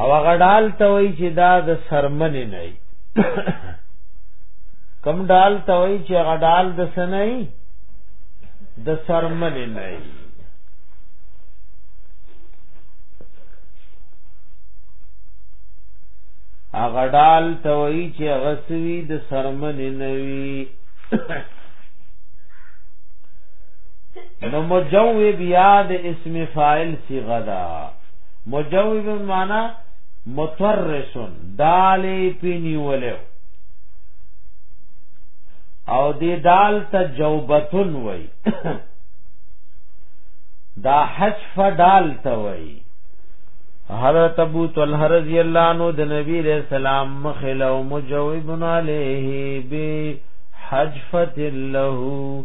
او هغه ډال ته وای چې دا د سرمن نه ای کم ډال ته وای چې هغه ډال د سنای د سرمن نه ای هغه ډال ته وای چې هغه سوي د سرمن نه وی نو مجوب یاد اسم فاعل صیغه دا مجوب معنا مترسن دالی پینیولو او دی دال ته جوبتن وای دا حذف دال ته وای حضرت ابو طلحه رضی الله عنه د نبی رسول الله مخلو مجوب علیه به حجفت له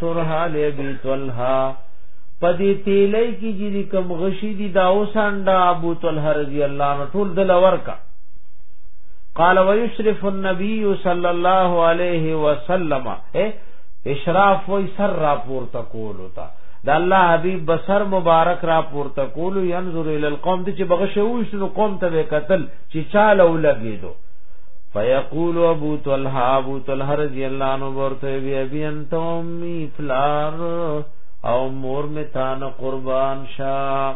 سرها لبی طلحا پدی تیلی کی جی دی کم غشی دی دا اوساندا ابو طلحا رضی اللہ عنہ ټول دل ورکا قال ويشرف النبي صلى الله عليه وسلم اشراف وی سر را پور تکول ہوتا دا الله حبیب بسر مبارک را پور تکول ينظر الى القوم چې بغشوش نو قوم ته قتل چې چاله ولګیدو فیقول ابو طلحه ابو طلحه رضی الله عنه ورته بیا تومی پلار او مور می تان قربان شا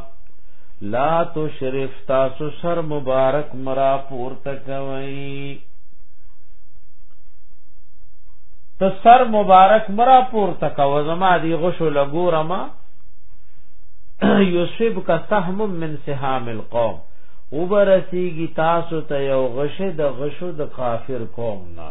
لا تو شریف تاسو سر مبارک مرا پور تکوئی ته سر مبارک مرا پور تکو زما دی غشو لګورما یوسف کا سهم من سهام القوم وبرسیږي تاسو ته یو غشه د غشو د کافر قوم نه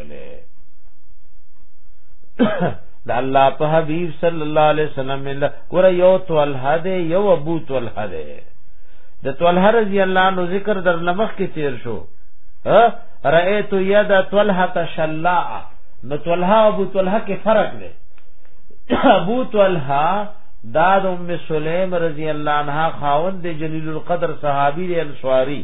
د الله په حبيب صلی الله علیه وسلم مل ګور یو تو الحد یو ابو تو الحد د تو الحد رضی الله عنه ذکر در لمخ کې تیر شو ها رأيت يد طلحه تشلاء نو طلحه ابو طلحه کې فرق دی ابو طلحه داد ام سلیم رضی الله عنها خاوند جلیل القدر صحابی دی انصاری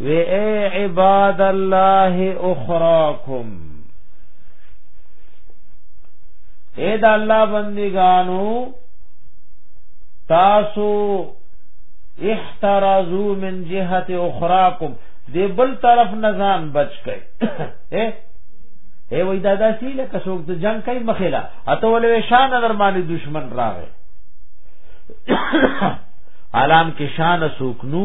وی اے عباد الله اخراکم اے د الله بندگانو تاسو احترزو من جهت اخراکم دی بل طرف نزان بچ کئ اے اے وای دا داسې لکه څوک د جنگ کوي مخېلا اته ولې شان در باندې دشمن راغی عالم کې شان سوکنو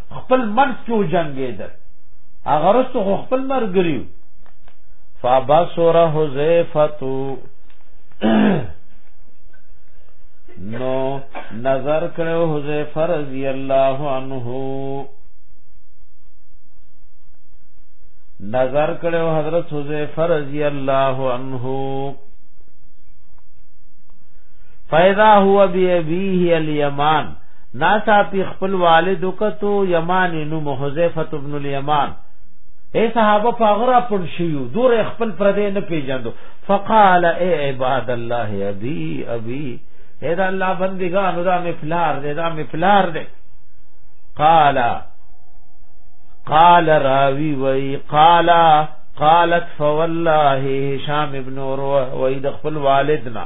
خپل منځ کې وجنګېدل هغه رستو خو خپل مرګري فبصر حذیفه نو نظر کړو حذیفه رضی الله عنه نظر کړو حضرت حذیفه رضی الله عنه فیدا هو بی ابیه الیمان ناسا پی خپل والد وکتو یمان نو محذفه ابن الیمان اے صحابه فغرا پن شیو دور خپل پر دې نه پیجندو فقال اے عباد الله ابي ابي اے دا الله بندگانو دا مفلار دې دا مفلار دې قال قال راوی وی قال قالت فوالله هشام ابن عروه وی د خپل والدنا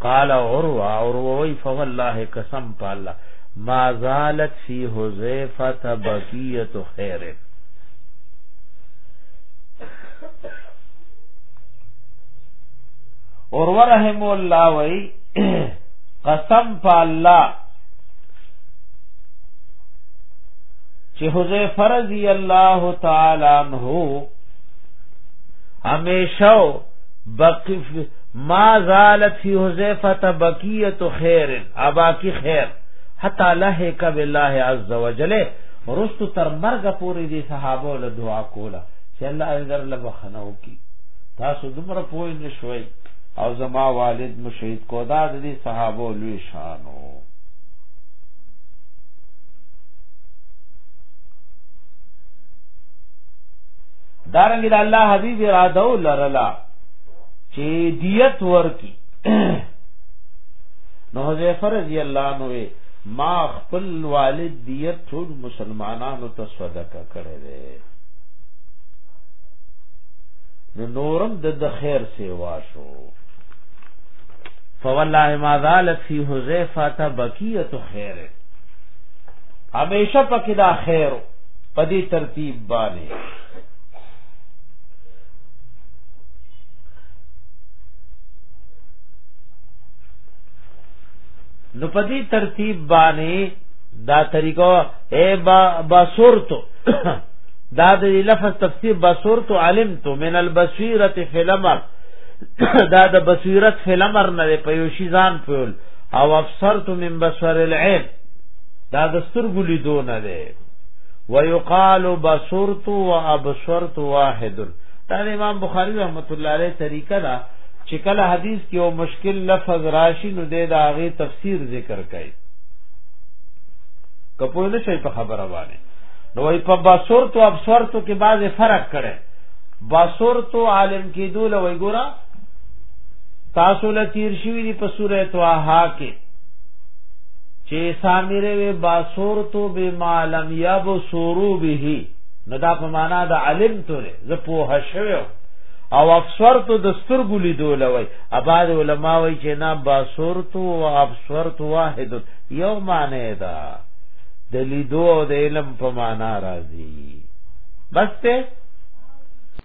قال عروه عروه وی فوالله قسم بالله ما زالت فی حذیفه بقیه خیر اور ورحم الله وی قسم په الله چې حذیفه رضی الله تعالی عنہ همیشه بقی فی ما زالت فی حذیفه بقیت خیر ابا کی خیر حتا لهک بالله عز وجل رست تر مرګ پوری دی صحابه له دعا کولا چې الله اندر له بخنو کی تاسو دومره پوی نشوي او زما والد مشهید کو دا د دې صحابه لوی شانو دارنګ د الله حبیب اراده ولرلا چې دیت ورکی نو حذیفه رضی الله عنه ما خپل والد دیت ټول مسلمانانو ته صدقه کړی دی نو نورم د خیر سیوا شو فوالله ما زالت فی حذیفه بقیه خیر همیشه پکې دا خیرو په دې ترتیب باندې نو په دې ترتیب باندې دا طریقو اے با بصورتو دا د لفظ تفسیر بصورتو علمتو من البصیرت فی الامر دا د بصیرت فی الامر نه په یو شی ځان پول او افسرت من بصر العين دا دستور ګلی دو نه ده ويقال بصرت وابصرت واحد دا امام بخاری رحمت الله علیه طریقه دا چې کله حدیث کې یو مشکل لفظ راشي نو د هغه تفسیر ذکر کوي کپوی نه شي په خبره باندې نو وای په بصور تو ابصور تو کې بعض فرق کړي بصور تو عالم کې دوله وای ګورا تاسو له تیر شوی دی په سوره توها کې چې سامره وی باسور تو به معلم یا بو سورو به نو دا په معنا د علم تو ده زه په هشوي او افسر تو د سترګو لیدو لوي اباد علما وی چې نه باسور تو او افسر تو واحد یو معنی ده د لیدو او د علم په معنا راځي بس ته